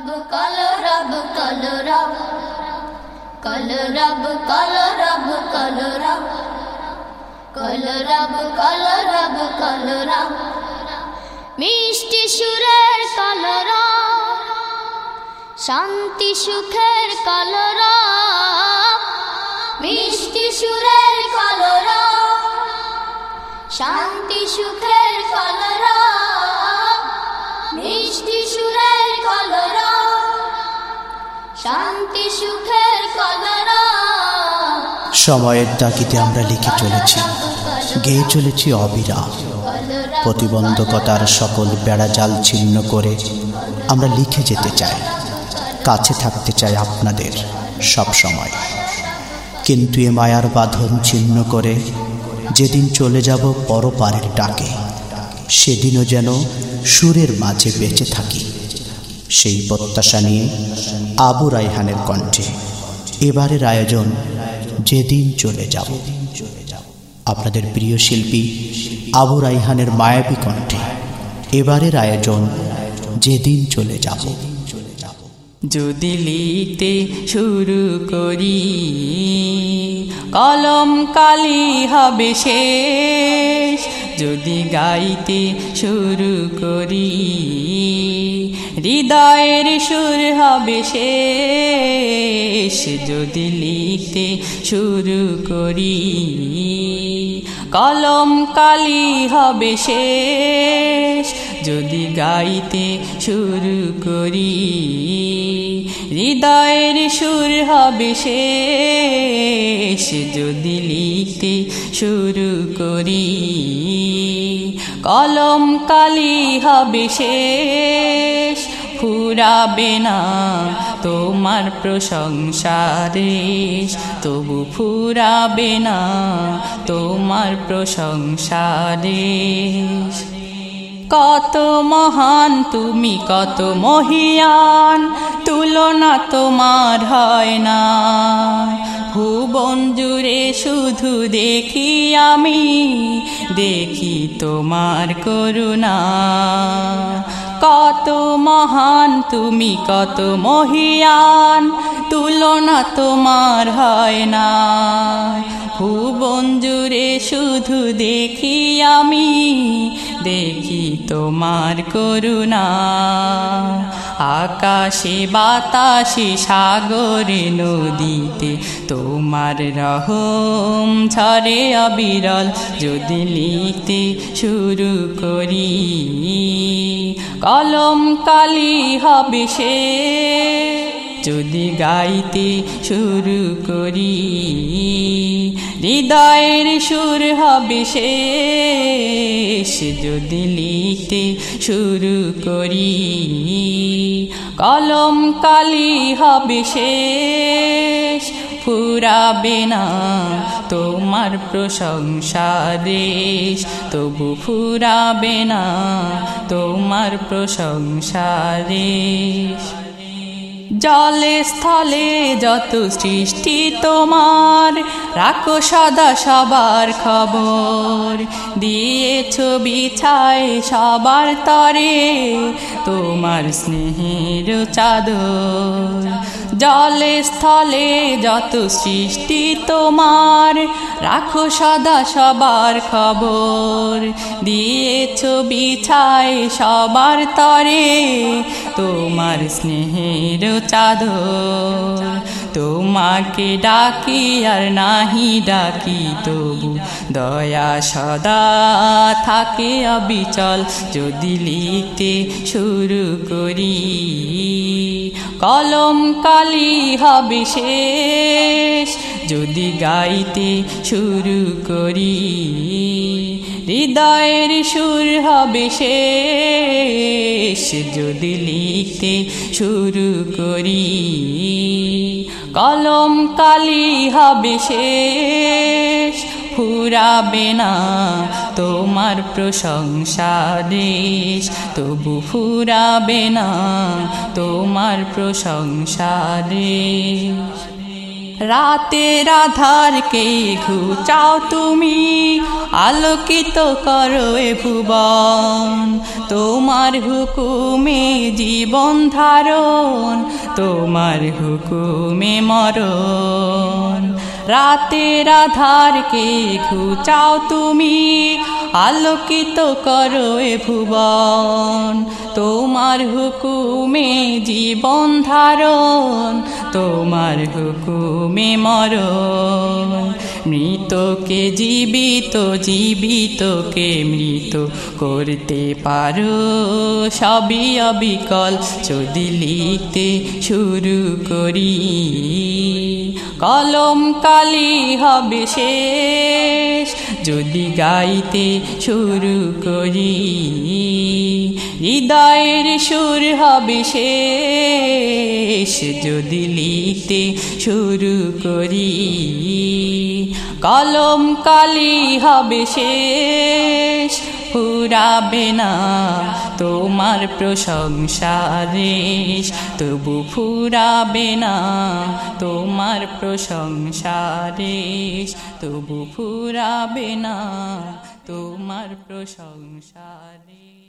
রব কল রব কল রব কল রব কল রব কল রব কল রব কল রব কল রব মিষ্টি সুরের কল শান্তি সুখের কল মিষ্টি সুরের কল শান্তি সুখের কল শান্তি, সুখের সময়ের তাগিদে আমরা লিখে চলেছি। গেয়ে চলেছি অবিরাম প্রতিবন্ধকতার সকল বেড়াজাল ছিন্ন করে আমরা লিখে যেতে চাই। কাছে থাকতে চাই আপনাদের সব সময়। কিন্তু এ মায়ার বাঁধন ছিন্ন করে যেদিন চলে যাব পরপারের ডাকে, সেদিনও যেন সুরের মাঝে বেঁচে থাকি। সেই প্রত্যাশা নিয়ে আবু রাইহানের কণ্ঠে। এবারের আয়োজন যেদিন চলে যাব। আপনাদের প্রিয় শিল্পী আবু রাইহানের মায়াবী কণ্ঠে এবারের আয়োজন যেদিন চলে যাব। যদি লিখতে শুরু করি, কলম কালি হবে শেষ। যদি গাইতে শুরু করি, হৃদয়ের সুর হবে শেষ। যদি লিখতে শুরু করি, কলম কালি হবে শেষ। যদি গাইতে শুরু করি হৃদয়ের সুর হবে শেষ। যদি লিখতে শুরু করি, কলম কালি হবে শেষ। ফুরাবে না তোমার প্রশংসারেশ তবু ফুরাবে না তোমার প্রশংসারেশ কত মহান, তুমি কত মহিয়ান, তুলনা তোমার হয় না। ভুবন জুড়ে শুধু দেখি আমি, দেখি তোমার করুণা। কত মহান, তুমি কত মহিয়ান, তুলনা তোমার হয় না। ভুবন জুড়ে শুধু দেখি আমি দেখি তোমার করুণা। আকাশে বাতাসে, সাগরে, নদীতে তোমার রহম ঝরে অবিরল। যদি লিখতে শুরু করি, কলম কালি হবে সে। যদি গাইতে শুরু করি, হৃদয়ের সুর হবে শেষ। যদি লিখতে শুরু করি, কলম কালি হবে শেষ। ফুরাবে না তোমার প্রশংসা দেশ, তবু ফুরাবে না তোমার প্রশংসা দেশ। জলে স্থলে যত সৃষ্টি তোমার, রাখো সদা সবার খবর। দিয়েছ বিছায় সবার তরে তোমার স্নেহের চাদর। জলে স্থলে যত সৃষ্টি তোমার, রাখো সদা সবার খবর। দিয়েছ বিছায় সবার তরে তোমার স্নেহের চাদর তোমাকে ডাকি আর নাহি ডাকি তবু। দয়া সদা থাকে অবিচল। যদি লিখতে শুরু করি, কলম কালি হবে শেষ। যদি গাইতে শুরু করি, হৃদয়ের সুর হবে শেষ। যদি লিখতে শুরু করি কলম কালি হবে শেষ। ফুরাবে না তোমার প্রশংসা দেশ। তবু ফুরাবে না তোমার প্রশংসা দেশ। রাতের আধারকে ঘুচাও তুমি, আলোকিত করো এ ভুবন। তোমার হুকুমে জীবন ধারণ, তোমার হুকুমে মরণ। রাতের আধারকে ঘুচাও তুমি আলোকিত করো এ ভুবন। তোমার হুকুমে জীবন ধারণ, তোমার হুকুমে মরণ। মৃতকে জীবিত, জীবিতকে মৃত করতে পারো সবই অবিকল। যদি লিখতে শুরু করি, কলম কালি হবে শেষ। যদি গাইতে শুরু করি, হৃদয়ের সুর হবে শেষ। যদি লিখতে শুরু করি, কলম কালি হবে শেষ। ফুরাবে না। তোমার প্রশংসারেশ তবু ফুরাবে না। তোমার প্রশংসারেশ তবু ফুরাবে না। তোমার প্রশংসা রেশ।